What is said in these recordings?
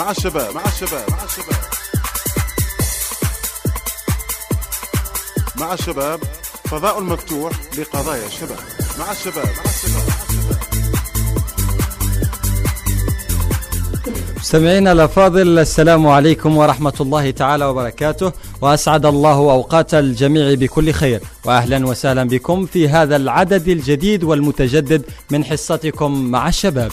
مع الشباب مع الشباب مع الشباب. مع الشباب فضاء مفتوح لقضايا الشباب. مع الشباب مع الشباب مستمعينا الأفاضل السلام عليكم ورحمة الله تعالى وبركاته وأسعد الله أوقات الجميع بكل خير واهلا وسهلا بكم في هذا العدد الجديد والمتجدد من حصتكم مع الشباب.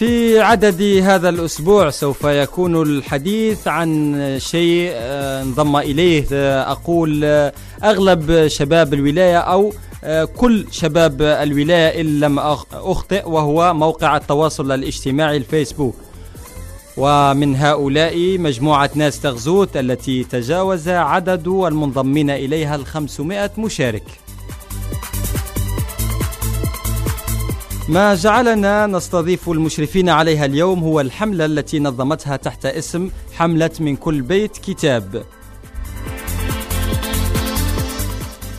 في عدد هذا الأسبوع سوف يكون الحديث عن شيء آه، انضم إليه آه، أقول آه، أغلب شباب الولاية أو كل شباب الولاية إن لم أخطئ وهو موقع التواصل الاجتماعي الفيسبوك. ومن هؤلاء مجموعة ناس تغزوت التي تجاوز عدد المنضمين إليها الخمسمائة مشارك ما جعلنا نستضيف المشرفين عليها اليوم هو الحملة التي نظمتها تحت اسم حملة من كل بيت كتاب.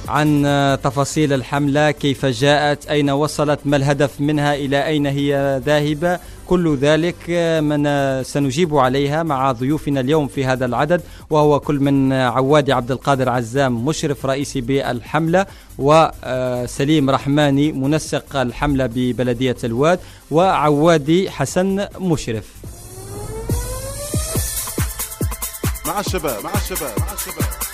عن تفاصيل الحملة كيف جاءت أين وصلت ما الهدف منها إلى أين هي ذاهبة كل ذلك من سنجيب عليها مع ضيوفنا اليوم في هذا العدد وهو كل من عوادي عبد القادر عزام مشرف رئيسي بالحملة وسليم رحماني منسق الحملة ببلدية الواد وعوادي حسن مشرف. مع الشباب مع الشباب مع الشباب.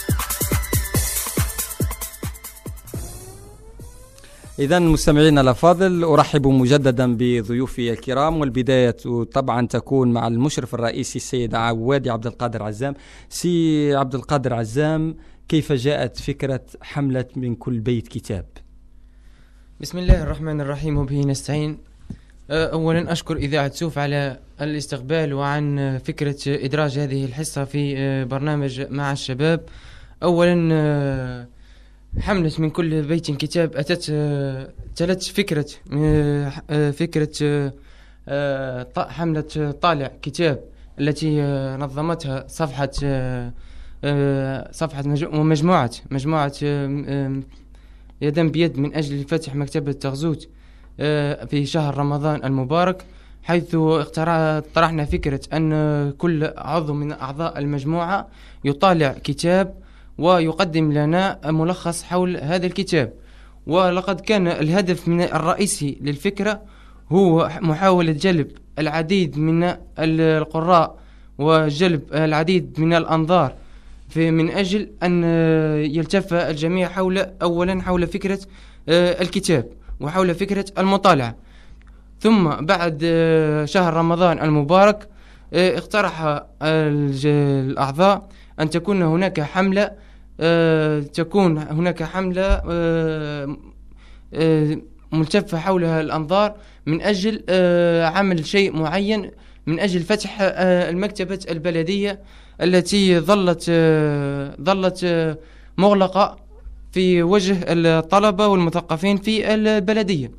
إذا مستمعينا الأفاضل أرحب مجددا بضيوفي الكرام والبداية طبعا تكون مع المشرف الرئيسي السيد عوادي عبد القادر عزام. سي عبد القادر عزام كيف جاءت فكرة حملة من كل بيت كتاب؟ بسم الله الرحمن الرحيم وبه نستعين. أه، أولا أشكر إذاعة سوف على الاستقبال وعن فكرة إدراج هذه الحصة في أه، برنامج مع الشباب. أولا حملة من كل بيت كتاب أتت تلت فكرة فكرة حملة طالع كتاب التي نظمتها صفحة صفحة ومجموعة مجموعة يدا بيد من أجل فتح مكتبة تغزوت في شهر رمضان المبارك حيث طرحنا فكرة أن كل عضو من أعضاء المجموعة يطالع كتاب ويقدم لنا ملخص حول هذا الكتاب. ولقد كان الهدف من الرئيسي للفكرة هو محاولة جلب العديد من القراء وجلب العديد من الأنظار في من أجل أن يلتف الجميع حول أولا حول فكرة آه، الكتاب وحول فكرة المطالعة. ثم بعد آه، شهر رمضان المبارك آه، اقترح الأعضاء أن تكون هناك حملة تكون هناك حملة آه، آه، ملتفة حولها الأنظار من أجل عمل شيء معين من أجل فتح المكتبة البلدية التي ظلت ظلت مغلقة في وجه الطلبة والمثقفين في البلدية.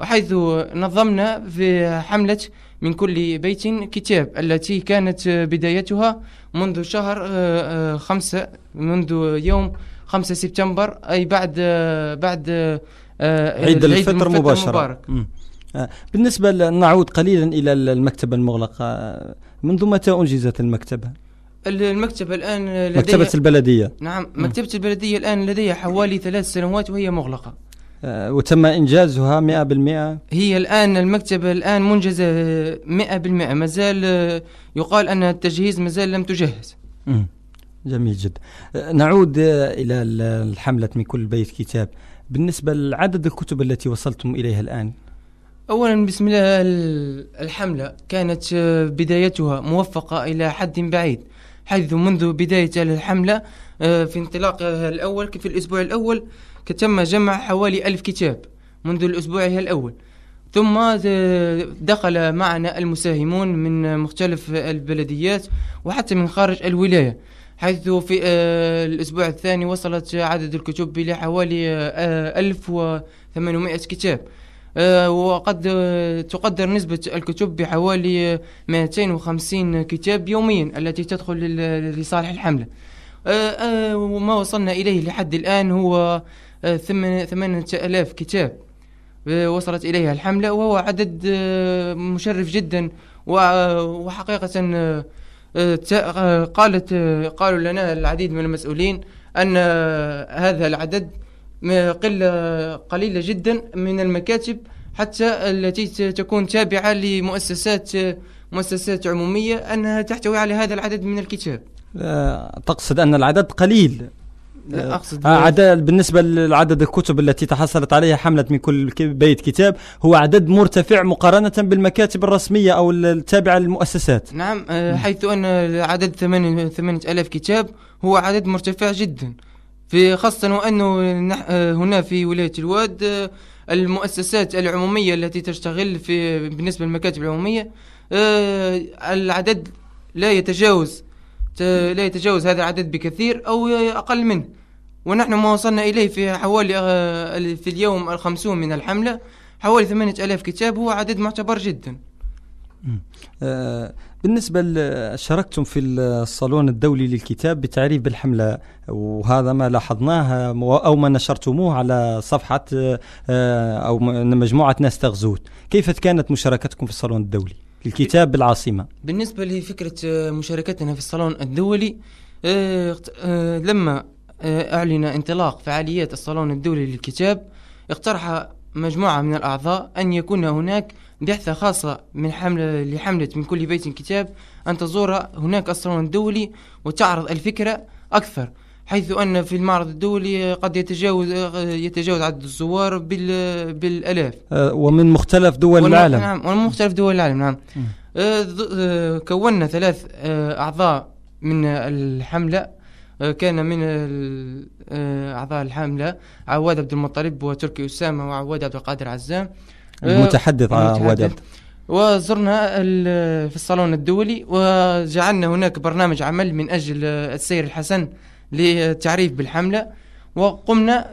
وحيث نظمنا في حملة من كل بيت كتاب التي كانت بدايتها منذ شهر آه، آه، خمسة منذ يوم خمسة سبتمبر أي بعد آه، بعد عيد الفطر مباشرة. بالنسبة نعود قليلا إلى المكتبة المغلقة. منذ متى أنجزت المكتبة؟ المكتبة الآن لديها مكتبة البلدية. نعم مكتبة البلدية الآن لديها حوالي ثلاث سنوات وهي مغلقة. وتم إنجازها 100% هي الآن المكتبة الآن منجزة 100% ما زال آه، يقال أن التجهيز ما زال لم تجهز. جميل جدا. آه، نعود إلى الحملة من كل بيت كتاب. بالنسبة لعدد الكتب التي وصلتم إليها الآن؟ أولا بسم الله الحملة كانت بدايتها موفقة إلى حد بعيد حيث منذ بداية الحملة في انطلاقها الأول في الأسبوع الأول تم جمع حوالي ألف كتاب منذ الأسبوع الأول. ثم دخل معنا المساهمون من مختلف البلديات وحتى من خارج الولاية حيث في آه، الأسبوع الثاني وصلت عدد الكتب إلى حوالي آه، ألف وثمانمائة كتاب. آه، وقد تقدر نسبة الكتب بحوالي 250 كتاب يوميا التي تدخل لصالح الحملة. وما وصلنا إليه لحد الآن هو ثمانية آلاف كتاب وصلت إليها الحملة وهو عدد آه، مشرف جدا وحقيقة آه، آه، آه، قالت آه، قالوا لنا العديد من المسؤولين أن آه، هذا العدد قلة قليلة جدا من المكاتب حتى التي تكون تابعة لمؤسسات آه، مؤسسات عمومية أنها تحتوي على هذا العدد من الكتاب. آه، تقصد أن العدد قليل. لا أقصد آه، عدد بالنسبة لعدد الكتب التي تحصلت عليها حملة من كل بيت كتاب هو عدد مرتفع مقارنة بالمكاتب الرسمية أو التابعة للمؤسسات. نعم آه، حيث أن عدد ثمانية ثمانية ألاف كتاب هو عدد مرتفع جدا. في خاصة وأنه نح- آه، هنا في ولاية الواد آه، المؤسسات العمومية التي تشتغل في بالنسبة للمكاتب العمومية آه، العدد لا يتجاوز لا يتجاوز هذا العدد بكثير أو أقل منه. ونحن ما وصلنا إليه في حوالي آه، في اليوم الخمسون من الحملة حوالي ثمانية ألاف كتاب هو عدد معتبر جدا. آه، بالنسبة شاركتم في الصالون الدولي للكتاب بتعريف بالحملة وهذا ما لاحظناه أو ما نشرتموه على صفحة آه، أو مجموعة ناس تغزوت. كيف كانت مشاركتكم في الصالون الدولي؟ للكتاب بالعاصمة. بالنسبة لفكرة آه، مشاركتنا في الصالون الدولي آه، آه، لما أعلن انطلاق فعاليات الصالون الدولي للكتاب اقترح مجموعة من الأعضاء أن يكون هناك بعثة خاصة من حملة لحملة من كل بيت كتاب أن تزور هناك الصالون الدولي وتعرض الفكرة أكثر. حيث أن في المعرض الدولي قد يتجاوز يتجاوز عدد الزوار بال- بالآلاف. آه، ومن مختلف دول العالم. نعم ومن مختلف دول العالم نعم. ض- آه، كونا ثلاث أعضاء من الحملة. كان من أعضاء الحملة عواد عبد المطلب وتركي أسامة وعواد عبد القادر عزام. المتحدث. عواد. عبد. وزرنا في الصالون الدولي وجعلنا هناك برنامج عمل من أجل السير الحسن للتعريف بالحملة وقمنا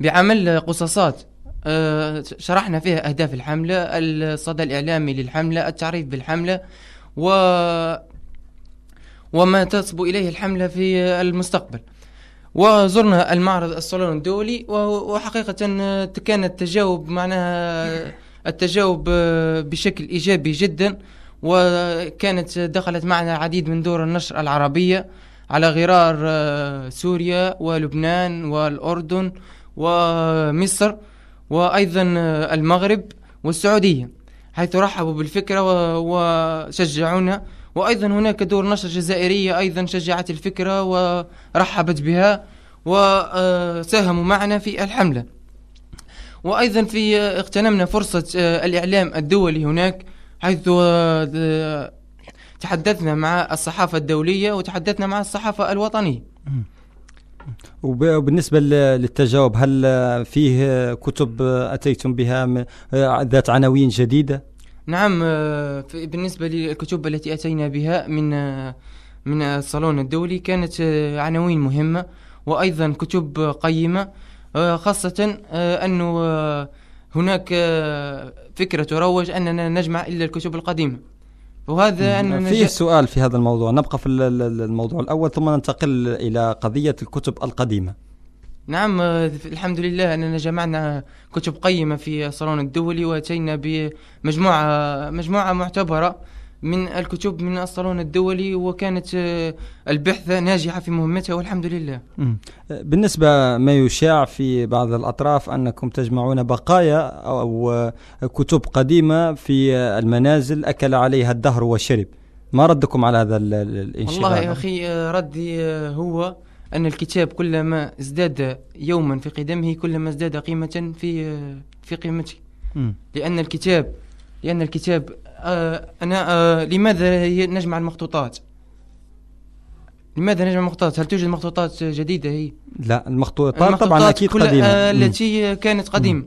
بعمل قصاصات. آه، شرحنا فيها أهداف الحملة الصدى الإعلامي للحملة التعريف بالحملة و وما تصبو إليه الحملة في المستقبل. وزرنا المعرض الصالون الدولي وحقيقة آه، كان التجاوب معناها التجاوب آه، بشكل إيجابي جدا. وكانت دخلت معنا العديد من دور النشر العربية على غرار آه، سوريا ولبنان والأردن ومصر وأيضا آه، المغرب والسعودية حيث رحبوا بالفكرة وشجعونا. وأيضا هناك دور نشر جزائرية أيضا شجعت الفكرة ورحبت بها وساهموا معنا في الحملة. وأيضا في آه، اغتنمنا فرصة آه، الإعلام الدولي هناك حيث آه، تحدثنا مع الصحافة الدولية وتحدثنا مع الصحافة الوطنية وب- وبالنسبة للتجاوب هل فيه كتب أتيتم بها ذات عناوين جديدة؟ نعم آه، بالنسبة للكتب التي أتينا بها من آه، من الصالون الدولي كانت عناوين مهمة وأيضا كتب قيمة خاصة أنه هناك آه، فكرة تروج أننا نجمع إلا الكتب القديمة. وهذا أننا فيه جا- سؤال في هذا الموضوع. نبقى في ال- ال- الموضوع الأول ثم ننتقل إلى قضية الكتب القديمة. نعم آه، الحمد لله أننا جمعنا كتب قيمة في الصالون الدولي وأتينا بمجموعة مجموعة معتبرة. من الكتب من الصالون الدولي وكانت آه، البحثة ناجحة في مهمتها والحمد لله. بالنسبة ما يشاع في بعض الأطراف أنكم تجمعون بقايا أو كتب قديمة في المنازل أكل عليها الدهر وشرب ما ردكم على هذا ال- ال- الانشغال والله يا أخي آه، ردي آه، هو أن الكتاب كلما ازداد يوما في قدمه كلما ازداد قيمة في في قيمته. لأن الكتاب لأن الكتاب أنا آه لماذا ي- نجمع المخطوطات؟ لماذا نجمع المخطوطات؟ هل توجد مخطوطات جديدة هي؟ لا المخطوطات طبعا المخطوطات أكيد كل- قديمة آه مم. التي كانت قديمة.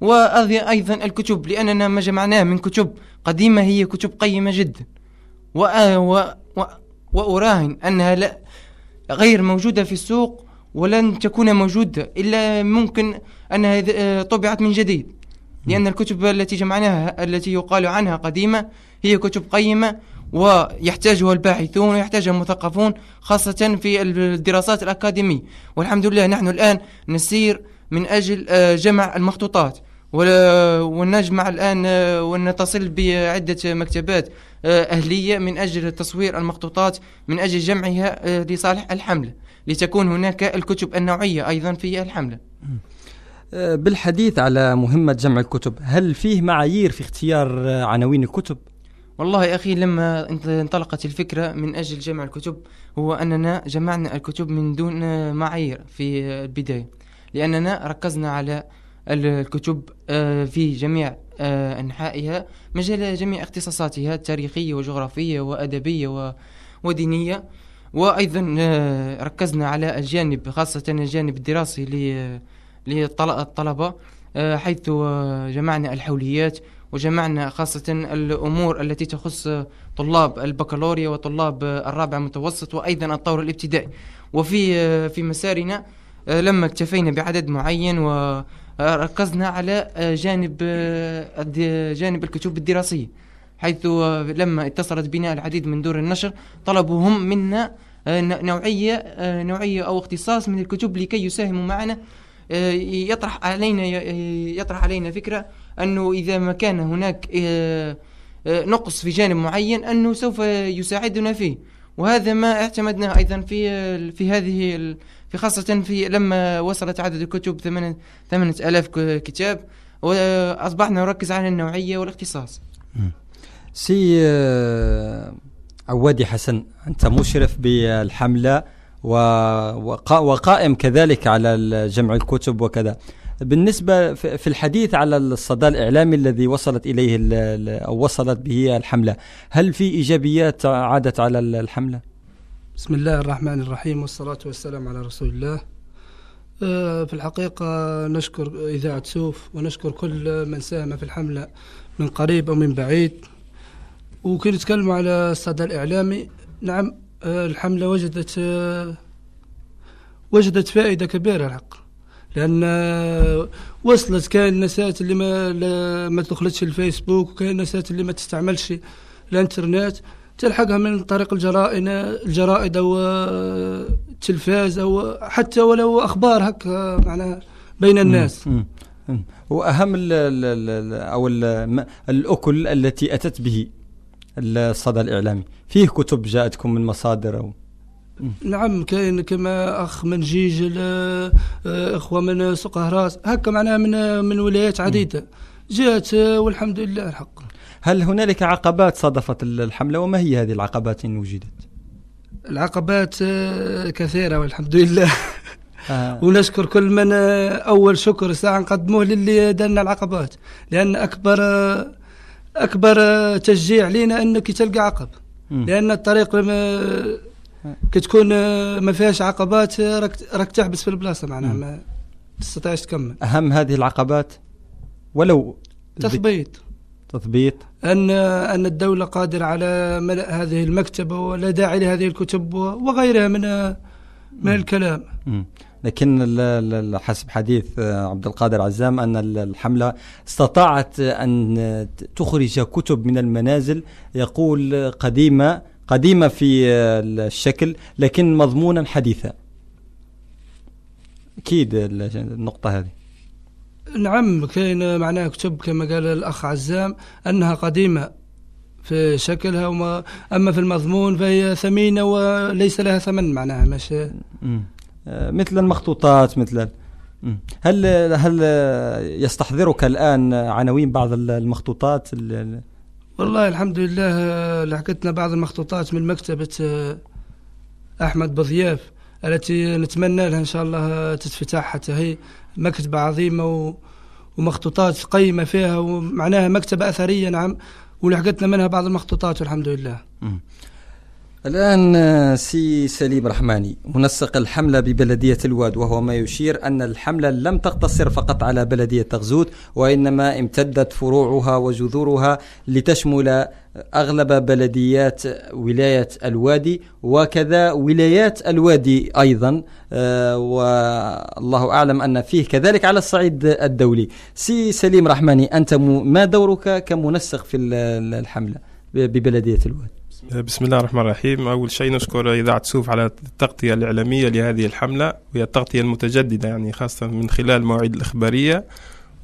وأيضا الكتب لأننا ما جمعناه من كتب قديمة هي كتب قيمة جدا وأ- و و وأراهن أنها لا غير موجودة في السوق ولن تكون موجودة إلا ممكن أنها آه، طبعت من جديد لأن الكتب التي جمعناها التي يقال عنها قديمة هي كتب قيمة ويحتاجها الباحثون ويحتاجها المثقفون خاصة في الدراسات الأكاديمية. والحمد لله نحن الآن نسير من أجل آه، جمع المخطوطات. ونجمع الآن آه، ونتصل بعدة مكتبات آه، أهلية من أجل تصوير المخطوطات من أجل جمعها لصالح الحملة. لتكون هناك الكتب النوعية أيضا في الحملة. بالحديث على مهمة جمع الكتب هل فيه معايير في اختيار آه، عناوين الكتب؟ والله يا أخي لما انطلقت الفكرة من أجل جمع الكتب هو أننا جمعنا الكتب من دون آه، معايير في آه، البداية لأننا ركزنا على ال- الكتب آه، في جميع آه، أنحائها مجال جميع اختصاصاتها التاريخية وجغرافية وأدبية ودينية وأيضا آه، ركزنا على الجانب خاصة الجانب الدراسي للطلبة آه، حيث آه، جمعنا الحوليات وجمعنا خاصة الأمور التي تخص طلاب البكالوريا وطلاب الرابع متوسط وأيضا الطور الابتدائي. وفي في مسارنا لما اكتفينا بعدد معين وركزنا على جانب جانب الكتب الدراسية حيث لما اتصلت بنا العديد من دور النشر طلبوا هم منا نوعية نوعية أو اختصاص من الكتب لكي يساهموا معنا يطرح علينا يطرح علينا فكرة أنه إذا ما كان هناك آه، آه، نقص في جانب معين أنه سوف يساعدنا فيه. وهذا ما اعتمدناه أيضا في آه، في هذه في خاصة في لما وصلت عدد الكتب ثمانية ثمانية آلاف ك- كتاب وأصبحنا نركز على النوعية والاختصاص. سي آه، عوادي حسن أنت مشرف وقا- وقائم كذلك على جمع الكتب وكذا. بالنسبة في الحديث على الصدى الإعلامي الذي وصلت إليه أو وصلت به الحملة هل في إيجابيات عادت على ال- الحملة؟ بسم الله الرحمن الرحيم والصلاة والسلام على رسول الله. آه، في الحقيقة نشكر إذاعة سوف ونشكر كل من ساهم في الحملة من قريب أو من بعيد. وكي نتكلم على الصدى الإعلامي نعم الحملة وجدت آه، وجدت فائدة كبيرة الحق لأن آه، وصلت كاين النسات اللي ما ما تدخلتش الفيسبوك وكاين النسات اللي ما تستعملش الإنترنت تلحقها من طريق الجرائد الجرائد أو آه، التلفاز أو حتى ولو أخبار هكا معناها بين الناس مم. مم. وأهم ال ال ال أو ال م- الأكل التي أتت به الصدى الإعلامي فيه كتب جاءتكم من مصادر أو نعم كاين كما أخ من جيجل آه، آه، إخوة من سوق هراس هكا معناها من من ولايات عديدة جات آه، والحمد لله الحق هل هنالك عقبات صادفت ال- الحملة وما هي هذه العقبات إن وجدت؟ العقبات كثيرة والحمد لله آه. ونشكر كل من أول شكر ساعة نقدموه للي دارنا العقبات لأن أكبر أكبر تشجيع لينا إنك تلقى عقب. لأن الطريق لما كتكون آه، ما فيهاش عقبات راك راك تحبس في البلاصة معناها. ما تستطيعش تكمل. أهم هذه العقبات؟ ولو تثبيت. تثبيت. ان أن الدولة قادرة على ملء هذه المكتبة ولا داعي لهذه الكتب وغيرها من من الكلام. لكن حسب حديث آه، عبد القادر عزام أن ال- الحملة استطاعت أن تخرج كتب من المنازل يقول قديمة قديمة في آه، الشكل لكن مضمونا حديثا. أكيد ال- النقطة هذه. نعم كاين معناها كتب كما قال الأخ عزام أنها قديمة في شكلها وما أما في المضمون فهي ثمينة وليس لها ثمن معناها مش مم. مثل المخطوطات مثل. هل هل يستحضرك الآن عناوين بعض ال- المخطوطات ال- ال- والله الحمد لله لحقتنا بعض المخطوطات من مكتبة آه، أحمد بضياف التي نتمنى لها إن شاء الله تتفتح حتى هي مكتبة عظيمة ومخطوطات قيمة فيها ومعناها مكتبة أثرية نعم ولحقتنا منها بعض المخطوطات والحمد لله. الآن آه، سي سليم رحماني منسق الحملة ببلدية الواد وهو ما يشير أن الحملة لم تقتصر فقط على بلدية تغزوت وإنما امتدت فروعها وجذورها لتشمل أغلب بلديات ولاية الوادي وكذا ولايات الوادي أيضا آه، والله أعلم أن فيه كذلك على الصعيد الدولي. سي سليم رحماني أنت ما دورك كمنسق في ال- ال- الحملة ببلدية الواد؟ بسم الله الرحمن الرحيم. أول شيء نشكر إذاعة سوف على التغطية الإعلامية لهذه الحملة وهي التغطية المتجددة يعني خاصة من خلال المواعيد الإخبارية.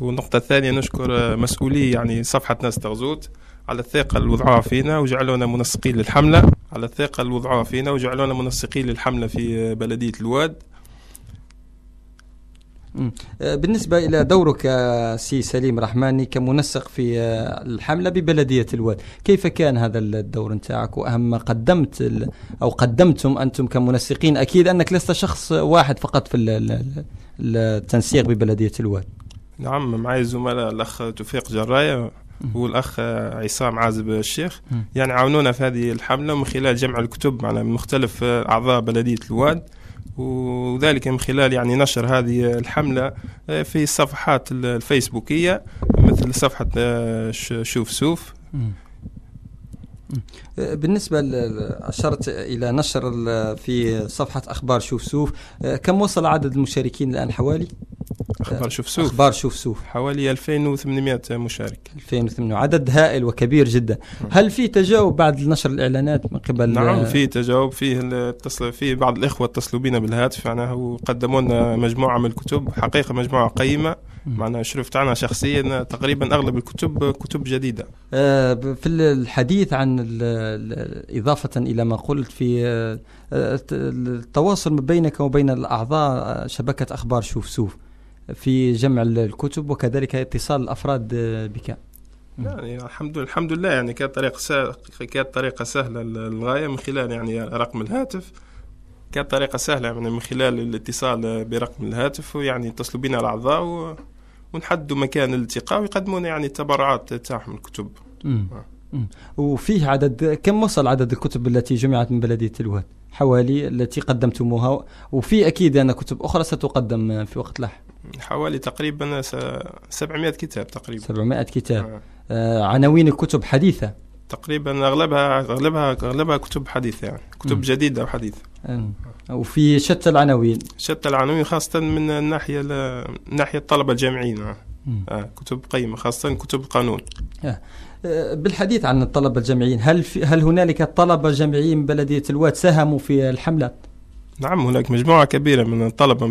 والنقطة الثانية نشكر مسؤولي يعني صفحة ناس تغزوت على الثقة اللي وضعوها فينا وجعلونا منسقين للحملة على الثقة اللي وضعوها فينا وجعلونا منسقين للحملة في بلدية الواد. بالنسبة إلى دورك آه، سي سليم رحماني كمنسق في آه، الحملة ببلدية الواد كيف كان هذا الدور نتاعك؟ وأهم ما قدمت أو قدمتم أنتم كمنسقين؟ أكيد أنك لست شخص واحد فقط في ال- ال- ال- التنسيق ببلدية الواد. نعم معي زملاء الأخ توفيق جراية والأخ آه، عصام عازب الشيخ. يعني عاونونا في هذه الحملة من خلال جمع الكتب معنا من مختلف آه، أعضاء بلدية الواد. وذلك من خلال يعني نشر هذه الحملة آه، في الصفحات ال- الفيسبوكية مثل صفحة آه، ش- شوف سوف. آه، بالنسبة أشرت إلى نشر ال- في صفحة أخبار شوف سوف كم وصل عدد المشاركين الآن حوالي؟ أخبار شوف سوف أخبار شوف سوف. حوالي 2800 مشارك. 2008 عدد هائل وكبير جدا. هل في تجاوب بعد نشر الإعلانات من قبل؟ نعم في تجاوب. فيه اتصل فيه بعض الإخوة اتصلوا بنا بالهاتف. معناها وقدموا لنا مجموعة من الكتب حقيقة مجموعة قيمة. معناها شرفت عنها شخصيا تقريبا أغلب الكتب كتب جديدة. آه، في الحديث عن ال- ال- إضافة إلى ما قلت في آه، آه، الت- التواصل بينك وبين الأعضاء آه، شبكة أخبار شوف سوف. في جمع ال- الكتب وكذلك اتصال الأفراد آه، بك يعني الحمد لله الحمد لله يعني كانت طريقة سا... كانت طريقة سهلة للغاية من خلال يعني رقم الهاتف. كانت طريقة سهلة يعني من خلال الاتصال برقم الهاتف ويعني يتصلوا بنا الأعضاء و... ونحددوا مكان الالتقاء ويقدموا لنا يعني التبرعات تاعهم الكتب. مم. مم. وفيه عدد كم وصل عدد الكتب التي جمعت من بلدية الواد حوالي التي قدمتموها وفي أكيد أن كتب أخرى ستقدم آه، في وقت لاحق. حوالي تقريبا س... 700 كتاب تقريبا 700 كتاب آه. آه، عناوين الكتب حديثة تقريبا اغلبها اغلبها أغلبها كتب حديثة يعني كتب مم. جديدة وحديثه آه، وفي شتى العناوين شتى العناوين خاصة من الناحية ال- من ناحية الطلبة الجامعيين آه. آه. كتب قيمة خاصة كتب القانون آه، بالحديث عن الطلبة الجامعيين هل في هل هنالك طلبة جامعيين من بلدية الواد ساهموا في الحملة؟ نعم هناك مجموعة كبيرة من الطلبة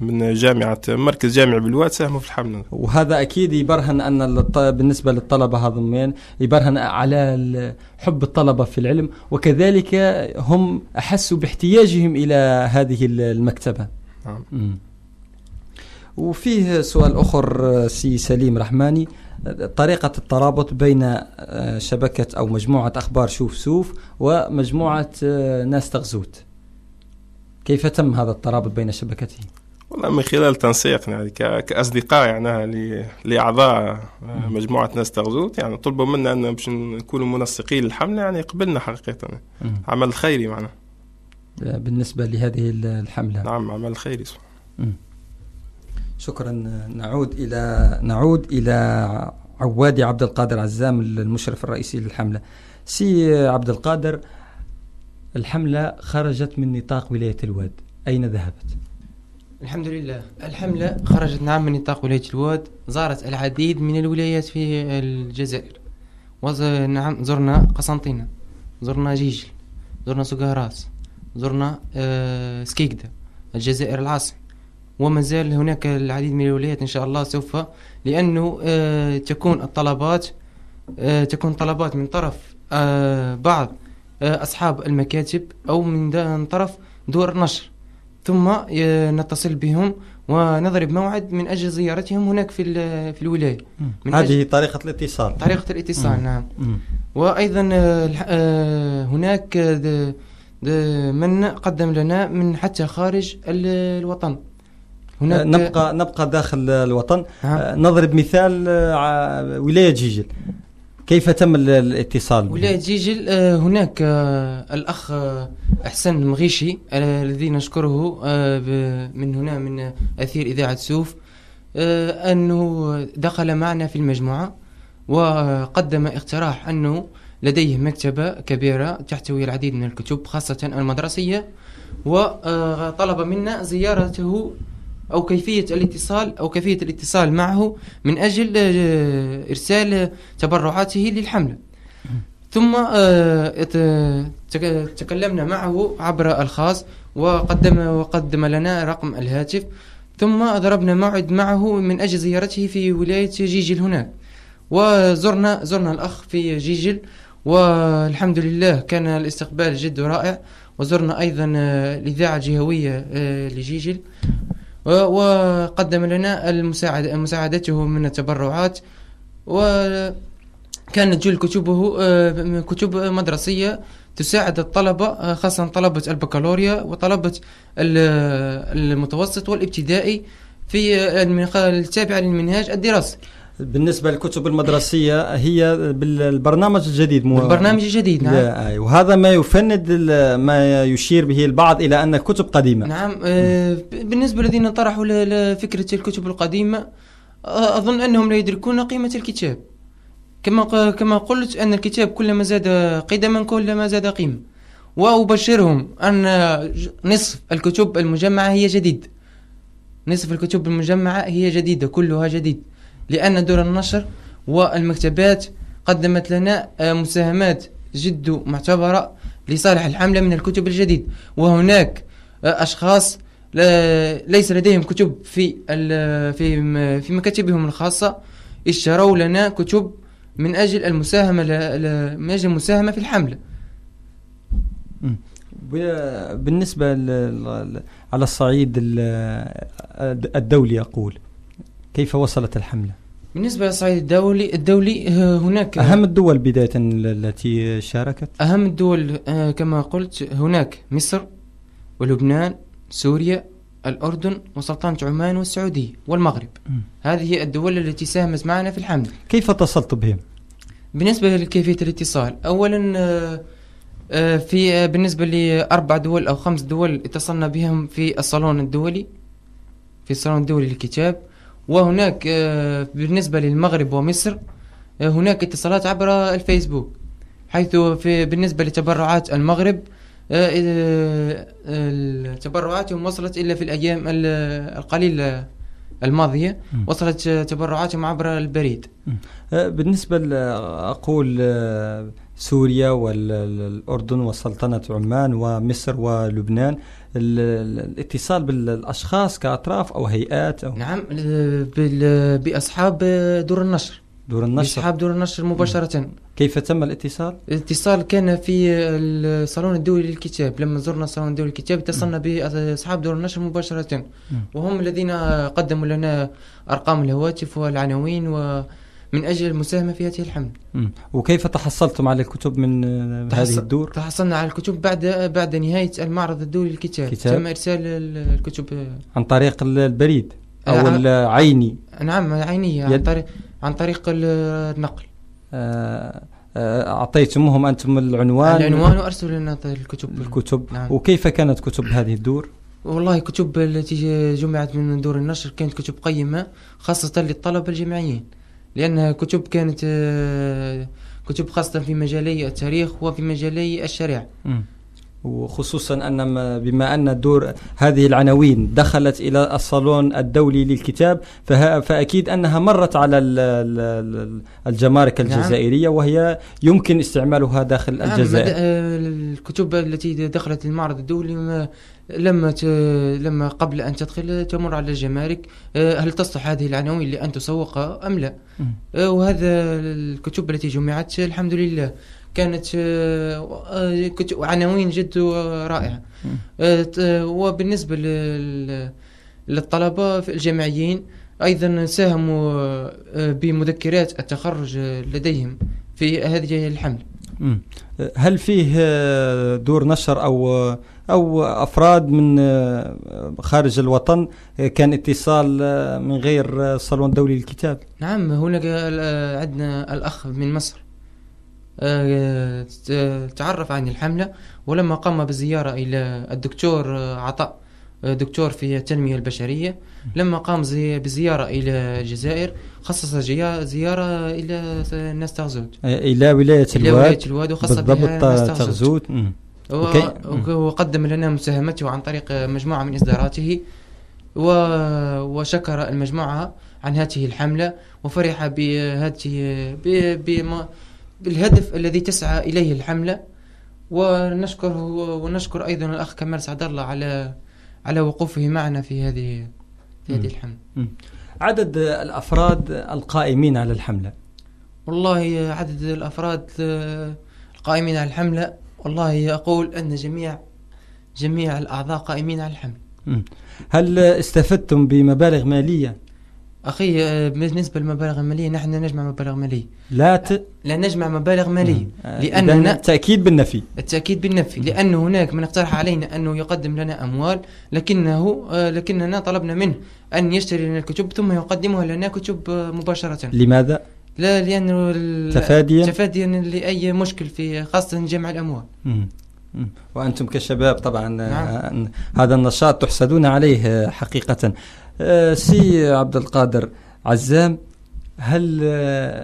من- جامعة مركز جامعي بالواد ساهموا في الحملة. وهذا أكيد يبرهن أن الط- بالنسبة للطلبة هذومين يبرهن على حب الطلبة في العلم وكذلك هم احسوا باحتياجهم إلى هذه ال- المكتبة. نعم. وفيه سؤال أخر سي سليم رحماني. طريقة الترابط بين آه، شبكة أو مجموعة أخبار شوف سوف ومجموعة آه، ناس تغزوت. كيف تم هذا الترابط بين شبكتهم؟ والله من خلال تنسيق يعني كأصدقاء يعني لأعضاء آه، مجموعة ناس تغزوت. يعني طلبوا منا أن باش نكونوا منسقين للحمله يعني قبلنا حقيقة. عمل خيري معنا. بالنسبة لهذه الحملة. نعم عمل خيري. شكرا. نعود إلى نعود إلى عوادي عبد القادر عزام المشرف الرئيسي للحملة. سي عبد القادر الحملة خرجت من نطاق ولاية الواد. أين ذهبت؟ الحمد لله. الحملة خرجت نعم من نطاق ولاية الواد. زارت العديد من الولايات في الجزائر. وز... نعم زرنا قسنطينة زرنا جيجل زرنا سقراس زرنا آه سكيكدة الجزائر العاصمة. وما زال هناك العديد من الولايات إن شاء الله سوف لأنه آه تكون الطلبات آه تكون طلبات من طرف بعض أصحاب المكاتب أو من طرف دور نشر. ثم نتصل بهم ونضرب موعد من أجل زيارتهم هناك في في الولاية. من هذه طريقة الاتصال. طريقة الاتصال مم. نعم. مم. وأيضا آه، آه، هناك آه، من قدم لنا من حتى خارج ال- الوطن. هناك نبقى نبقى داخل الوطن. نعم. آه، نضرب مثال آه، ولاية جيجل. كيف تم ال- الاتصال؟ ولاية جيجل آه، هناك آه، الأخ آه، أحسن المغيشي الذي نشكره من هنا من أثير إذاعة سوف أنه دخل معنا في المجموعة وقدم اقتراح أنه لديه مكتبة كبيرة تحتوي العديد من الكتب خاصة المدرسية وطلب منا زيارته أو كيفية الاتصال أو كيفية الاتصال معه من أجل آه، إرسال تبرعاته للحملة. ثم آه، تكلمنا معه عبر ألخاص وقدم وقدم لنا رقم الهاتف. ثم ضربنا موعد معه من أجل زيارته في ولاية جيجل هناك. وزرنا زرنا الأخ في جيجل والحمد لله كان الاستقبال جد رائع. وزرنا أيضا الإذاعة الجهوية آه، لجيجل. و- وقدم لنا المساعدة مساعدته من التبرعات وكانت جل كتبه آه، كتب مدرسية تساعد الطلبة آه، خاصة طلبة البكالوريا وطلبة ال- المتوسط والابتدائي في التابعة للمنهاج الدراسي. بالنسبة للكتب المدرسية هي بالبرنامج الجديد مو البرنامج الجديد نعم. وهذا ما يفند ما يشير به البعض إلى أن الكتب قديمة. نعم آه، بالنسبة للذين طرحوا لفكرة الكتب القديمة آه، أظن أنهم لا يدركون قيمة الكتاب. كما كما قلت أن الكتاب كلما زاد قدما كلما زاد قيمة. وأبشرهم أن نصف الكتب المجمعة هي جديد. نصف الكتب المجمعة هي جديدة كلها جديد. لأن دور النشر والمكتبات قدمت لنا آه، مساهمات جد معتبرة لصالح الحملة من الكتب الجديد. وهناك آه، أشخاص ليس لديهم كتب في في في مكاتبهم الخاصة اشتروا لنا كتب من أجل المساهمة من أجل المساهمة في الحملة. بالنسبة على الصعيد ال- الدولي أقول كيف وصلت الحملة؟ بالنسبة للصعيد الدولي الدولي آه، هناك أهم الدول بداية التي شاركت؟ أهم الدول آه، كما قلت هناك مصر ولبنان سوريا الأردن وسلطنة عمان والسعودية والمغرب. مم. هذه هي الدول التي ساهمت معنا في الحملة كيف اتصلت بهم؟ بالنسبة لكيفية الاتصال أولا آه، في بالنسبة لأربع دول أو خمس دول اتصلنا بهم في الصالون الدولي في الصالون الدولي للكتاب. وهناك آه، بالنسبة للمغرب ومصر آه، هناك اتصالات عبر الفيسبوك حيث في بالنسبة لتبرعات المغرب آه، التبرعاتهم وصلت إلا في الأيام ال- القليلة الماضية. وصلت تبرعاتهم عبر البريد بالنسبة أقول سوريا والأردن وسلطنة عمان ومصر ولبنان. ال- ال- الاتصال بالأشخاص كأطراف أو هيئات أو نعم بأصحاب دور النشر. دور النشر. بأصحاب دور النشر مباشرة. كيف تم الاتصال؟ الاتصال كان في الصالون الدولي للكتاب. لما زرنا الصالون الدولي للكتاب اتصلنا بأصحاب دور النشر مباشرة. وهم الذين قدموا لنا أرقام الهواتف والعناوين ومن أجل المساهمة في هذه الحملة. وكيف تحصلتم على الكتب من هذه تحصل- الدور؟ تحصلنا على الكتب بعد بعد نهاية المعرض الدولي للكتاب كتاب. تم إرسال ال- الكتب عن طريق ال- البريد أو آه، العيني نعم عينية عن طريق عن طريق ال- النقل أه، أه، أعطيتموهم أنتم العنوان العنوان وأرسلوا لنا الكتب الكتب نعم. وكيف كانت كتب هذه الدور؟ والله كتب التي جمعت من دور النشر كانت كتب قيمة خاصة للطلبة الجامعيين لأنها كتب كانت كتب خاصة في مجالي التاريخ وفي مجالي الشريعة. وخصوصا أن ما- بما أن الدور هذه العناوين دخلت إلى الصالون الدولي للكتاب فها فأكيد أنها مرت على ال- ال- ال- الجمارك نعم. الجزائرية وهي يمكن استعمالها داخل نعم، الجزائر آه، الكتب التي دخلت المعرض الدولي لما ت... لما قبل أن تدخل تمر على الجمارك آه، هل تصلح هذه العناوين لأن تسوق أم لا. آه، وهذا الكتب التي جمعت الحمد لله كانت آه، عناوين جد رائعة مم. آه، ت- وبالنسبة لل- للطلبة في الجامعيين أيضا ساهموا بمذكرات التخرج لديهم في هذه الحملة مم. هل فيه دور نشر أو أو أفراد من آه، خارج الوطن آه، كان اتصال آه، من غير الصالون الدولي للكتاب. نعم هناك عندنا الأخ من مصر. تعرف عن الحملة ولما قام بزيارة إلى الدكتور عطاء دكتور في التنمية البشرية. لما قام زي- بزيارة إلى الجزائر خصص زيارة إلى ناس تغزوت. إلى ولاية إلى ولاية الواد الواد بها بالضبط تغزوت. وقدم لنا مساهمته عن طريق مجموعة من إصداراته و... وشكر المجموعة عن هذه الحملة وفرح بهذه ب... بما... بالهدف الذي تسعى إليه الحملة ونشكره ونشكر أيضا الأخ كمال سعد الله على على وقوفه معنا في هذه في هذه. الحملة. عدد الأفراد القائمين على الحملة؟ والله عدد الأفراد القائمين على الحملة والله أقول أن جميع جميع الأعضاء قائمين على الحملة مم. هل استفدتم بمبالغ مالية؟ أخي آه، بالنسبة للمبالغ المالية نحن نجمع مبالغ مالية. لا ت... لا نجمع مبالغ مالية. آه، لأننا- إذن تأكيد بالنفي. التأكيد بالنفي. لأن هناك من اقترح علينا أنه يقدم لنا أموال لكنه آه، لكننا طلبنا منه أن يشتري لنا الكتب ثم يقدمها لنا كتب مباشرة. لماذا؟ لا لأنه تفاديا؟ تفاديا لأي مشكل في خاصة جمع الأموال مم. وأنتم كشباب طبعا نعم. آه، هذا النشاط تحسدون عليه آه، حقيقة آه، سي عبد القادر عزام هل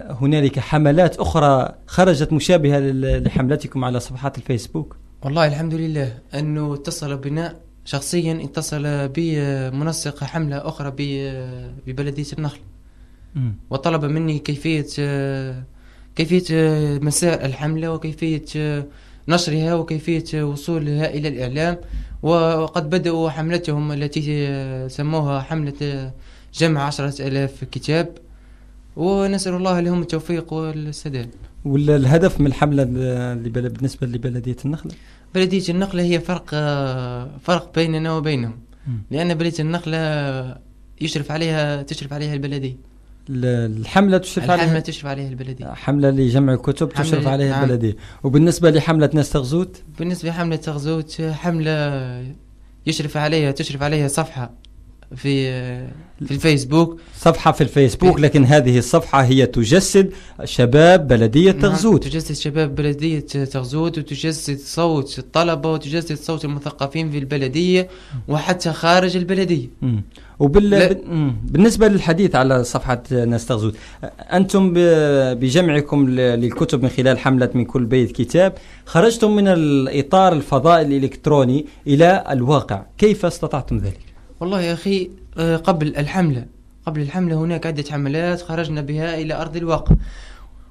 هنالك حملات أخرى خرجت مشابهة لحملتكم على صفحات الفيسبوك؟ والله الحمد لله أنه اتصل بنا شخصيا اتصل بي منسق حملة أخرى ببلدية النخل. وطلب مني كيفية كيفية مسار الحملة وكيفية نشرها وكيفية وصولها إلى الإعلام. وقد بدأوا حملتهم التي سموها حملة جمع عشرة ألاف كتاب. ونسأل الله لهم التوفيق والسداد والهدف من الحملة بالنسبة لبلدية النخلة؟ بلدية النخلة هي فرق فرق بيننا وبينهم. لأن بلدية النخلة يشرف عليها تشرف عليها البلدية. ال- الحملة تشرف الحملة عليها تشرف عليها البلدية حملة لجمع الكتب تشرف عليها نعم. البلدية وبالنسبة لحملة ناس تغزوت؟ بالنسبة لحملة تغزوت حملة يشرف عليها تشرف عليها صفحة. في في الفيسبوك صفحة في الفيسبوك في- لكن هذه الصفحة هي تجسد شباب بلدية نعم، تغزوت تجسد شباب بلدية تغزوت وتجسد صوت الطلبة وتجسد صوت المثقفين في البلدية وحتى خارج البلدية. وبال... لا. بالنسبة للحديث على صفحة ناس تغزوت أنتم ب... بجمعكم. للكتب من خلال حملة من كل بيت كتاب خرجتم من الإطار الفضائي الإلكتروني إلى الواقع كيف استطعتم ذلك؟ والله يا أخي آه، قبل الحملة قبل الحملة هناك عدة حملات خرجنا بها إلى أرض الواقع.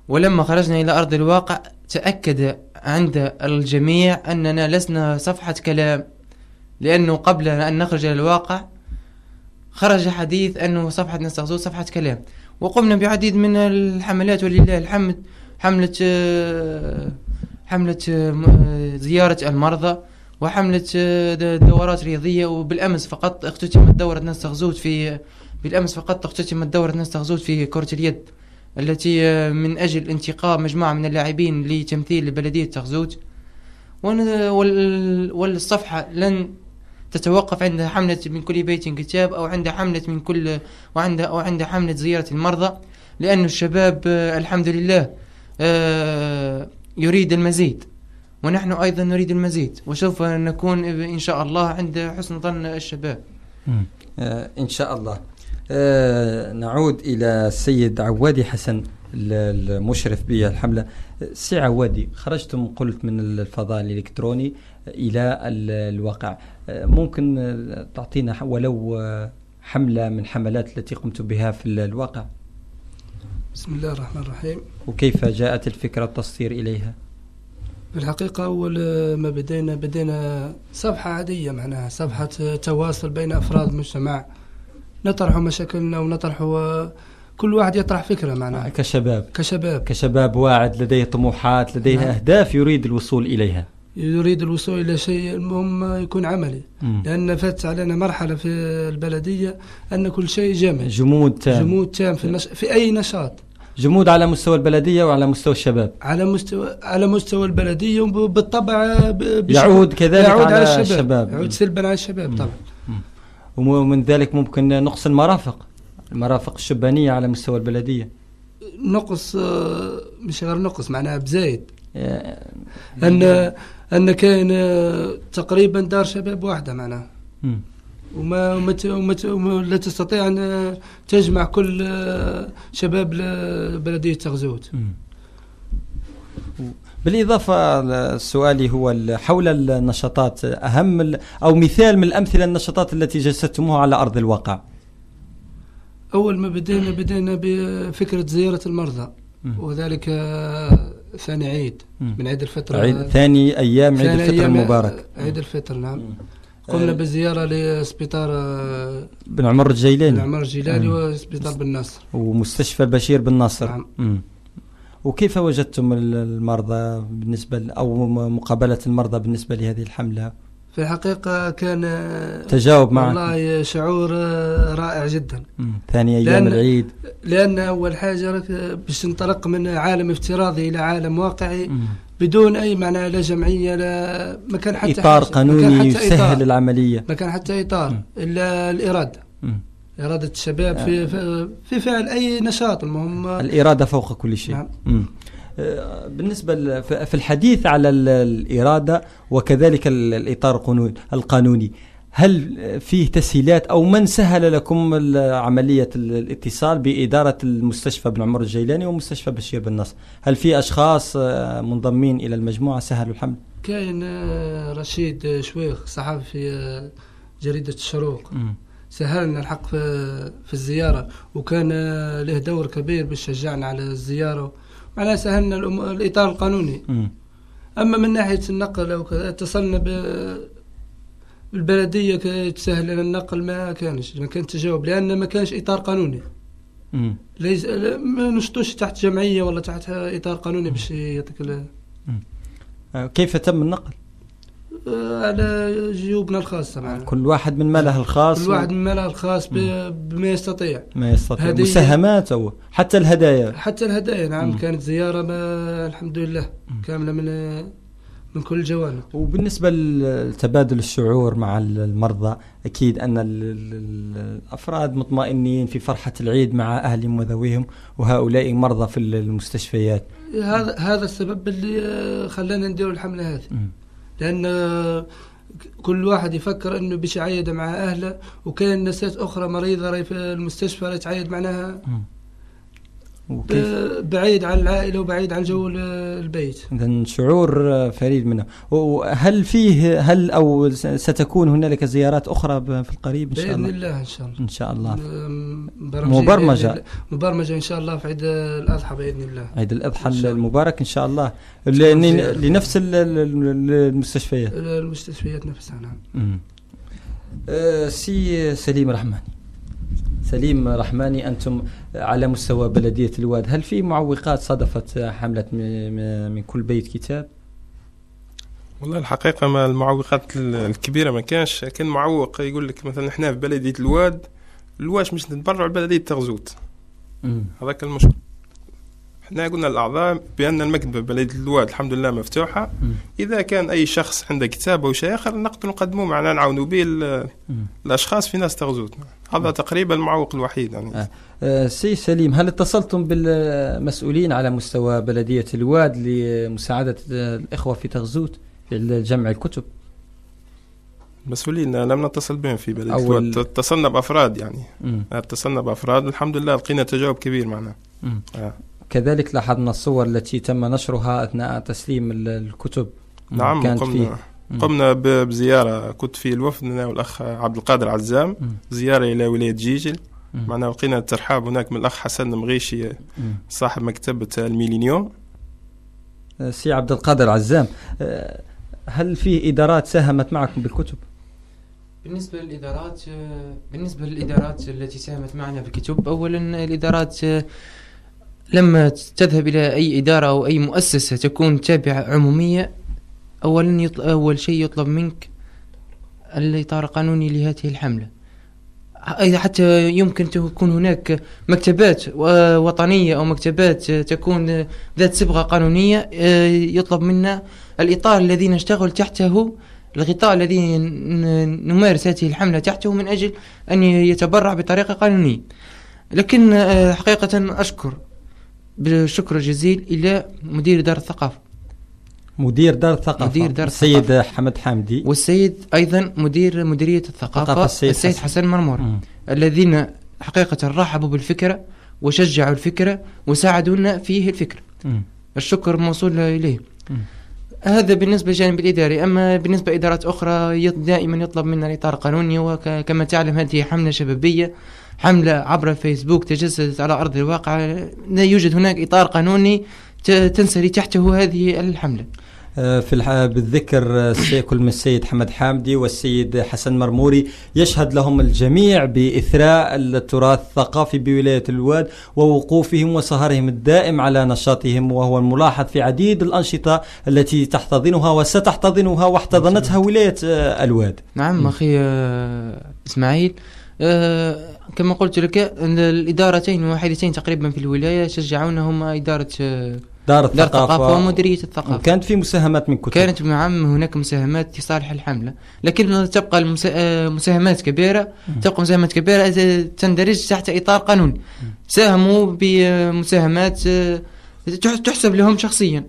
ولما خرجنا إلى أرض الواقع تأكد عند الجميع أننا لسنا صفحة كلام. لأنه قبل أن نخرج إلى الواقع خرج حديث أنه صفحة نستغزو صفحة كلام. وقمنا بعديد من الحملات ولله الحمد. حملة آه، حملة آه، زيارة المرضى. وحملة آه، دورات رياضية وبالأمس فقط اختتمت دورة ناس تغزوت في بالأمس فقط اختتمت دورة ناس تغزوت في كرة اليد التي آه، من أجل انتقاء مجموعة من اللاعبين لتمثيل بلدية تغزوت. والصفحة لن تتوقف عند حملة من كل بيت كتاب أو عند حملة من كل وعند أو عند حملة زيارة المرضى لأن الشباب آه، الحمد لله يريد المزيد. ونحن أيضا نريد المزيد وسوف نكون إن شاء الله عند حسن ظن الشباب. آه إن شاء الله. آه نعود إلى السيد عوادي حسن ال- المشرف بالحملة. سي عوادي خرجتم قلت من الفضاء الإلكتروني إلى ال- الواقع. آه، ممكن آه، تعطينا ولو آه، حملة من حملات التي قمت بها في ال- الواقع؟ بسم الله الرحمن الرحيم. وكيف جاءت الفكرة التصدير إليها؟ الحقيقة أول ما بدينا بدينا صفحة عادية معناها صفحة تواصل بين أفراد المجتمع. نطرح مشاكلنا ونطرح كل واحد يطرح فكرة آه، معناها كشباب. كشباب. كشباب واعد لديه طموحات لديه نعم. أهداف يريد الوصول إليها. يريد الوصول إلى شيء المهم يكون عملي. مم. لأن فات علينا مرحلة في البلدية أن كل شيء جامد. جمود تام. جمود تام في, النش... في أي نشاط. جمود على مستوى البلدية وعلى مستوى الشباب. على مستوى على مستوى البلدية وبالطبع يعود كذلك يعود على الشباب. الشباب. يعود سلبا على الشباب مم. طبعا. ومن ذلك ممكن نقص المرافق المرافق الشبانية على مستوى البلدية. نقص آه، مش غير نقص معناها بزايد. آه، ان أن كاين آه، تقريبا دار شباب واحدة معناها. وما وما وما لا تستطيع أن تجمع كل شباب بلديه تغزوت. بالإضافة سؤالي هو حول النشاطات أهم أو مثال من الأمثلة النشاطات التي جسدتموها على أرض الواقع أول ما بدينا بدينا بفكرة زيارة المرضى. وذلك ثاني عيد. من عيد الفطر عيد ثاني أيام عيد ثاني الفطر أيام المبارك عيد الفطر نعم قمنا آه، بزيارة لسبيطار آه، بن عمر الجيلاني. العمار الجيلاني مم. وسبيطار بن ناصر. ومستشفى بشير بن ناصر. نعم. وكيف وجدتم ال- المرضى بالنسبة ل- أو م- مقابلة المرضى بالنسبة لهذه الحملة؟ في الحقيقة كان آه، تجاوب معك. والله شعور آه، رائع جدا. مم. ثاني أيام لأن- العيد. لأن أول حاجة باش تنطلق من عالم افتراضي إلى عالم واقعي مم. بدون أي معنى لا جمعية لا ما كان حتى إطار حاجة. قانوني حتى يسهل إطار. العملية ما كان حتى إطار. إلا الإرادة مم. إرادة الشباب في في- في فعل أي نشاط المهم الإرادة فوق كل شيء نعم. آه، بالنسبة في الحديث على ال- الإرادة وكذلك ال- الإطار القانون- القانوني هل فيه تسهيلات أو من سهل لكم ال- الاتصال بإدارة المستشفى بن عمر الجيلاني ومستشفى بشير بن نصر؟ هل في أشخاص آه، منضمين إلى المجموعة؟ سهلوا الحمل كاين آه، رشيد شويخ صحفي في آه، جريدة الشروق. سهلنا الحق في, الزيارة وكان آه، له دور كبير باش شجعنا على الزيارة. معناها سهلنا الإطار القانوني. أما من ناحية النقل أو كذا اتصلنا ب بالبلديه كي تسهل لنا النقل ما كانش ما كان تجاوب لأن ما كانش إطار قانوني. ليس ما نشطوش تحت جمعية ولا تحت إطار قانوني باش يعطيك آه، كيف تم النقل؟ آه، على جيوبنا الخاصة معنا. كل واحد من ماله الخاص كل واحد من ماله الخاص بما يستطيع. ما يستطيع. مساهمات أو حتى الهدايا. حتى الهدايا نعم مم. كانت زيارة ما الحمد لله كاملة من من كل الجوانب وبالنسبة لتبادل الشعور مع المرضى أكيد أن ال- ال- الأفراد مطمئنين في فرحة العيد مع أهلهم وذويهم وهؤلاء مرضى في المستشفيات. هذا هذا السبب اللي خلانا نديروا الحملة هذه. آه، كل واحد يفكر إنه باش يعيد مع أهله وكاين نسات أخرى مريضة في المستشفى تعيد معناها. بعيد عن العائلة وبعيد عن جو ال- البيت. إذا شعور فريد منه. وهل فيه هل س- ستكون هنالك زيارات أخرى ب- في القريب؟ إن شاء بإذن الله. الله إن شاء الله. إن شاء الله. م- مبرمجين مبرمجة. بإذن الله. مبرمجة إن شاء الله في عيد الأضحى بإذن الله. عيد الله. المبارك إن شاء الله. لنفس ال- ال- المستشفيات. المستشفيات نفسها نعم. آه، سي سليم رحماني سليم رحماني أنتم على مستوى بلدية الواد. هل في معوقات صادفت حملة من كل بيت كتاب؟ والله الحقيقة ما المعوقات ال- الكبيرة ما كانش. كان معوق يقول لك مثلا إحنا في بلدية الواد الواش مش نتبرع بلدية تغزوت. هذاك المشكل. إحنا قلنا الأعضاء بأن المكتبة بلدية الواد الحمد لله مفتوحة مم. إذا كان أي شخص عنده كتاب أو شيء آخر نقدر نقدموه معنا نعاونوا به ال- مم. الأشخاص في ناس تغزوت هذا تقريبا المعوق الوحيد يعني آه. آه، سي سليم هل اتصلتم بالمسؤولين على مستوى بلدية الواد لمساعدة آه، الإخوة في تغزوت في جمع الكتب المسؤولين لم نتصل بهم في بلدية أول- الواد اتصلنا بأفراد يعني مم. اتصلنا بأفراد الحمد لله لقينا تجاوب كبير معنا. آه. كذلك لاحظنا الصور التي تم نشرها أثناء تسليم ال- الكتب. نعم كانت قمنا فيه. قمنا بزيارة كنت في الوفد أنا والأخ عبد القادر عزام. زيارة إلى ولاية جيجل. معنا لقينا الترحاب هناك من الأخ حسن مغيشي. صاحب مكتبة الميلينيوم آه، سي عبد القادر عزام آه، هل في إدارات ساهمت معكم بالكتب؟ بالنسبة للإدارات آه، بالنسبة للإدارات التي ساهمت معنا بالكتب أولا الإدارات لما تذهب إلى أي إدارة أو أي مؤسسة تكون تابعة عمومية أولا يطل... أول شيء يطلب منك الإطار القانوني لهذه الحملة. حتى يمكن تكون هناك مكتبات وطنية أو مكتبات تكون ذات صبغة قانونية يطلب منا الإطار الذي نشتغل تحته الغطاء الذي نمارس هذه الحملة تحته من أجل أن يتبرع بطريقة قانونية. لكن حقيقة أشكر بالشكر الجزيل إلى مدير دار الثقافة مدير دار الثقافة مدير دار السيد حمد حامدي والسيد أيضا مدير مديرية ثقافة الثقافة السيد السيد, حسن. حسن مرمور مم. الذين حقيقة رحبوا بالفكرة وشجعوا الفكرة وساعدونا فيه الفكرة مم. الشكر موصول إليه مم. هذا بالنسبة للجانب الإداري أما بالنسبة لإدارات أخرى يط- دائما يطلب منا الإطار القانوني وكما تعلم هذه حملة شبابية حملة عبر فيسبوك تجسدت على أرض الواقع. لا يوجد هناك إطار قانوني تنسري تحته هذه الحملة. آه، في الح... بالذكر آه، كل من السيد حمد حامدي والسيد حسن مرموري يشهد لهم الجميع بإثراء التراث الثقافي بولاية الواد ووقوفهم وسهرهم الدائم على نشاطهم وهو الملاحظ في عديد الأنشطة التي تحتضنها وستحتضنها واحتضنتها ولاية آه، الواد. نعم أخي إسماعيل. كما قلت لك أن الإدارتين الوحيدتين تقريبا في الولاية شجعونا هما إدارة آه، دار الثقافة. الثقافة ومديرية الثقافة. كانت في مساهمات من كتب. كانت نعم هناك مساهمات لصالح الحملة. لكن تبقى آه، مساهمات كبيرة. تبقى مساهمات كبيرة آه، تندرج تحت إطار قانوني ساهموا بمساهمات آه، تح- تحسب لهم شخصيا.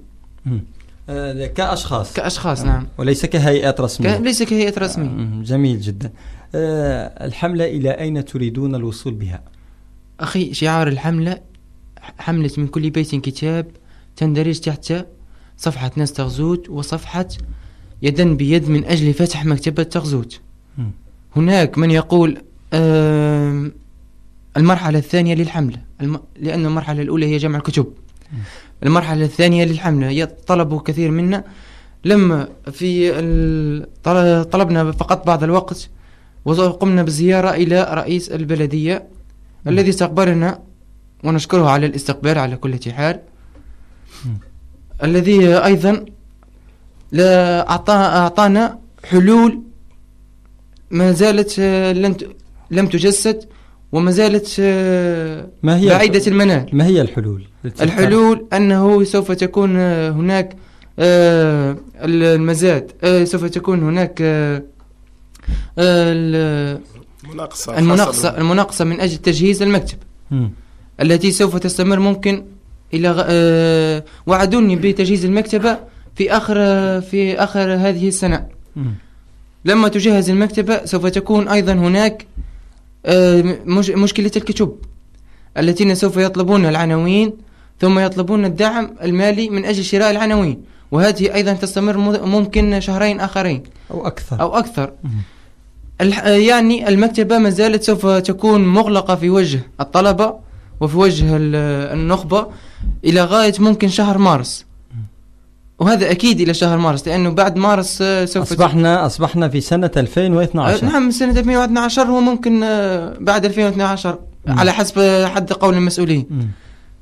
آه، كأشخاص. كأشخاص نعم. وليس كهيئات رسمية. ليس كهيئة رسمية. جميل جدا. آه، الحملة إلى أين تريدون الوصول بها؟ أخي شعار الحملة حملة من كل بيت كتاب تندرج تحت صفحة ناس تغزوت وصفحة يدا بيد من أجل فتح مكتبة تغزوت. هناك من يقول المرحلة الثانية للحملة. الم... لأن المرحلة الأولى هي جمع الكتب. المرحلة الثانية للحملة هي طلبوا كثير منا. لما في ال... طلبنا فقط بعض الوقت وقمنا بزيارة إلى رئيس البلدية الذي استقبلنا ونشكره على الاستقبال على كل حال الذي أيضا لا أعطى أعطانا حلول ما زالت آه، لم لم تجسد وما زالت آه، ما هي بعيدة؟ المنال ما هي الحلول؟ الحلول أنه سوف تكون آه، هناك آه، المزاد آه، سوف تكون هناك ال- مناقصة المناقصة خاصة المناقصة من أجل تجهيز المكتب. مم. التي سوف تستمر ممكن إلى غ- آه، وعدوني بتجهيز المكتبة في آخر في آخر هذه السنة. مم. لما تجهز المكتبة سوف تكون أيضا هناك آه، مش مشكلة الكتب الذين سوف يطلبون العناوين ثم يطلبون الدعم المالي من أجل شراء العناوين. وهذه أيضا تستمر م- ممكن شهرين آخرين. أو أكثر. أو أكثر. يعني المكتبة ما زالت سوف تكون مغلقة في وجه الطلبة وفي وجه ال- النخبة إلى غاية ممكن شهر مارس وهذا أكيد إلى شهر مارس لأنه بعد مارس آه، سوف أصبحنا أصبحنا في سنة آه، 2012 نعم سنة 2012 هو ممكن آه، بعد 2012 مم. على حسب آه، حد قول المسؤولين مم.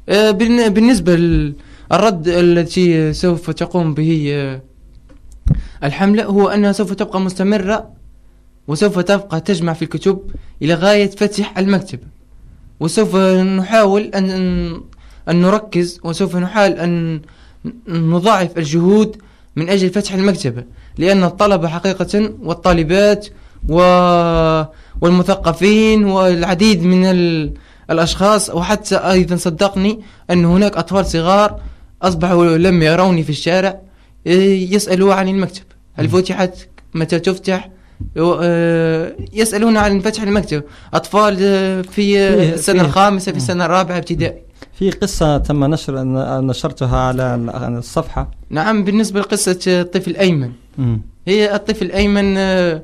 آه، بالن- بالنسبة للرد التي سوف تقوم به آه، الحملة هو أنها سوف تبقى مستمرة وسوف تبقى تجمع في الكتب إلى غاية فتح المكتب. وسوف نحاول أن أن نركز وسوف نحاول أن نضاعف الجهود من أجل فتح المكتبة لأن الطلبة حقيقة والطالبات و... والمثقفين والعديد من ال... الأشخاص. وحتى أيضا صدقني أن هناك أطفال صغار أصبحوا لم يروني في الشارع يسألوا عن المكتب. هل فتحت؟ متى تفتح؟ آه، يسألون عن فتح المكتب. أطفال آه، في آه، السنة فيه. الخامسة في السنة الرابعة ابتدائي في قصة تم نشر نشرتها على الصفحة. نعم بالنسبة لقصة آه، الطفل أيمن مم. هي الطفل أيمن آه،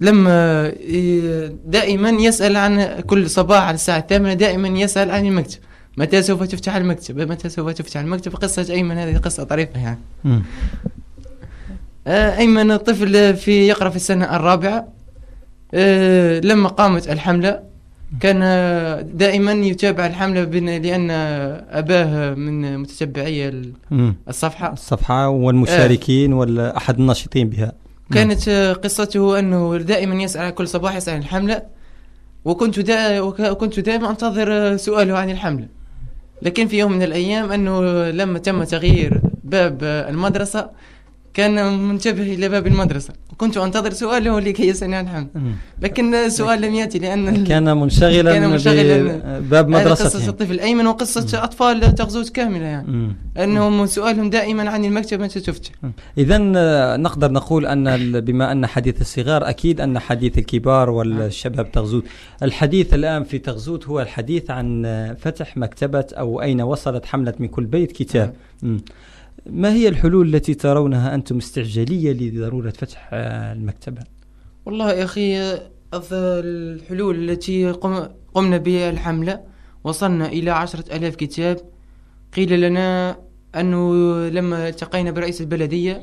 لما آه، دائما يسأل عن كل صباح على الساعة الثامنة دائما يسأل عن المكتب. متى سوف تفتح المكتب؟ متى سوف تفتح المكتب؟ قصة أيمن هذه قصة طريفة يعني. مم. آه، أيمن طفل في يقرأ في السنة الرابعة. آه، لما قامت الحملة كان آه، دائما يتابع الحملة لأن أباه من متتبعي. الصفحة. الصفحة والمشاركين ولا أحد الناشطين بها. كانت آه، قصته أنه دائما يسأل كل صباح يسأل عن الحملة. وكنت دا وك- وكنت دائما أنتظر آه، سؤاله عن الحملة. لكن في يوم من الأيام أنه لما تم تغيير باب آه، المدرسة كان منتبه إلى باب المدرسة. وكنت أنتظر سؤاله لكي يسألني عن الحملة مم. لكن السؤال لم يأتي لأن كان منشغلا, كان منشغلاً بباب هذه قصة مدرسته الطفل الأيمن وقصة أطفال تغزوت كاملة يعني. مم. أنهم سؤالهم دائما عن المكتب متى تفتح إذا نقدر نقول أن بما أن حديث الصغار أكيد أن حديث الكبار والشباب تغزوت. الحديث الآن في تغزوت هو الحديث عن آه، فتح مكتبة أو أين وصلت حملة من كل بيت كتاب. مم. ما هي الحلول التي ترونها أنتم استعجالية لضرورة فتح المكتبة؟ والله يا أخي الحلول التي قم قمنا بها الحملة وصلنا إلى عشرة ألاف كتاب. قيل لنا أنه لما التقينا برئيس البلدية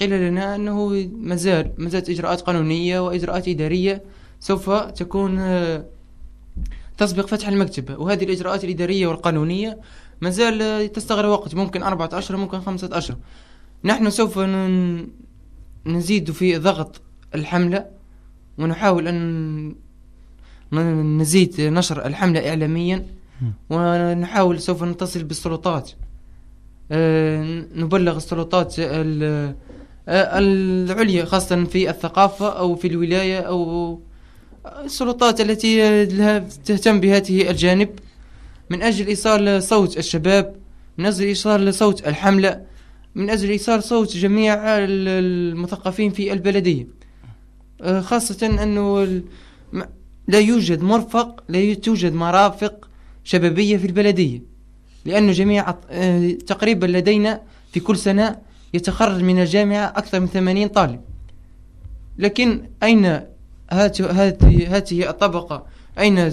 قيل لنا أنه مازال مازالت إجراءات قانونية وإجراءات إدارية سوف تكون آه، تسبق فتح المكتبة. وهذه الإجراءات الإدارية والقانونية مازال تستغرق وقت ممكن أربعة أشهر ممكن خمسة أشهر نحن سوف نزيد في ضغط الحملة ونحاول أن نزيد نشر الحملة إعلاميا ونحاول سوف نتصل بالسلطات. آه، نبلغ السلطات ال- العليا خاصة في الثقافة أو في الولاية أو السلطات التي لها تهتم بهذه الجانب. من أجل إيصال صوت الشباب من أجل إيصال صوت الحملة من أجل إيصال صوت جميع ال- المثقفين في البلدية. آه، خاصة أنه لا يوجد مرفق لا توجد مرافق شبابية في البلدية لأنه جميع آه، تقريبا لدينا في كل سنة يتخرج من الجامعة أكثر من 80 طالب. لكن أين هذه هذه الطبقة؟ أين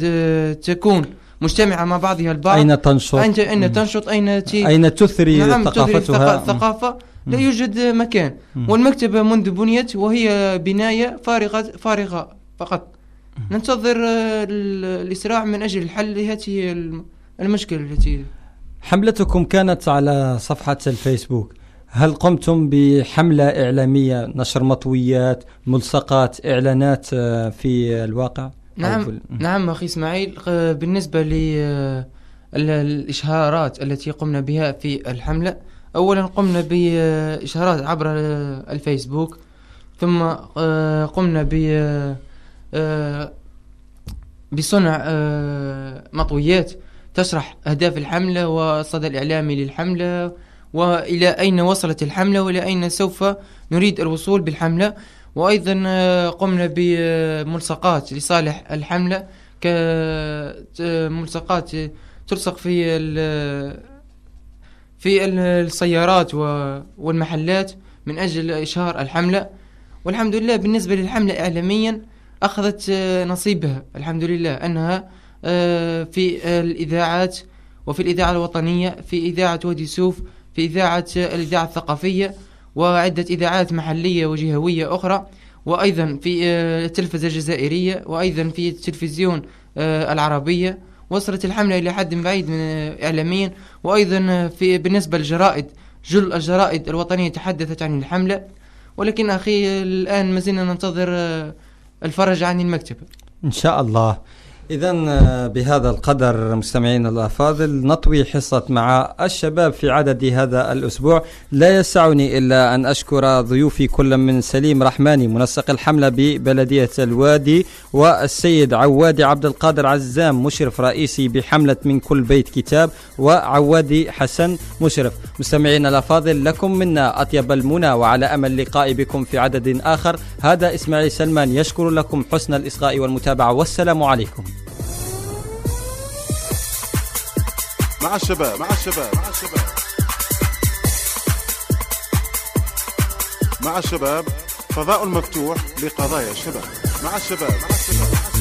تكون؟ مجتمعة مع بعضها البعض. أين تنشط؟ أين أين تنشط؟ أين ت... أين تثري نعم ثقافتها؟ الثقا- الثقافة لا. يوجد مكان. والمكتبة منذ بنيت وهي بناية فارغة فارغة فقط. ننتظر آه، ال- الإسراع من أجل الحل لهذه الم- المشكلة التي حملتكم كانت على صفحة الفيسبوك. هل قمتم بحملة إعلامية نشر مطويات ملصقات إعلانات آه، في الواقع؟ نعم نعم أخي إسماعيل. آه، بالنسبة للإشهارات التي قمنا بها في الحملة أولا قمنا بإشهارات عبر آه، الفيسبوك ثم آه، قمنا ب آه، بصنع آه، مطويات تشرح أهداف الحملة والصدى الإعلامي للحملة وإلى أين وصلت الحملة وإلى أين سوف نريد الوصول بالحملة. وأيضا آه، قمنا بملصقات لصالح الحملة كملصقات تلصق في ال- في ال- السيارات والمحلات من أجل إشهار الحملة. والحمد لله بالنسبة للحملة إعلاميا أخذت آه، نصيبها. الحمد لله أنها آه، في الإذاعات وفي الإذاعة الوطنية في إذاعة وادي سوف في إذاعة آه، الإذاعة الثقافية وعدة إذاعات محلية وجهوية أخرى وأيضا في آه، التلفزة الجزائرية وأيضا في التلفزيون آه، العربية. وصلت الحملة إلى حد بعيد من إعلاميا. وأيضا آه، في بالنسبة للجرائد جل الجرائد الوطنية تحدثت عن الحملة. ولكن أخي الآن ما زلنا ننتظر الفرج عن المكتبة إن شاء الله. إذا بهذا القدر مستمعينا الأفاضل نطوي حصة مع الشباب في عدد هذا الأسبوع. لا يسعني إلا أن أشكر ضيوفي كل من سليم رحماني منسق الحملة ببلدية الوادي والسيد عوادي عبد القادر عزام مشرف رئيسي بحملة من كل بيت كتاب وعوادي حسن مشرف. مستمعينا الأفاضل لكم منا أطيب المنى وعلى أمل اللقاء بكم في عدد آخر. هذا إسماعيل سلمان يشكر لكم حسن الإصغاء والمتابعة والسلام عليكم. مع الشباب مع الشباب مع الشباب مع الشباب فضاء مفتوح لقضايا الشباب مع الشباب مع الشباب.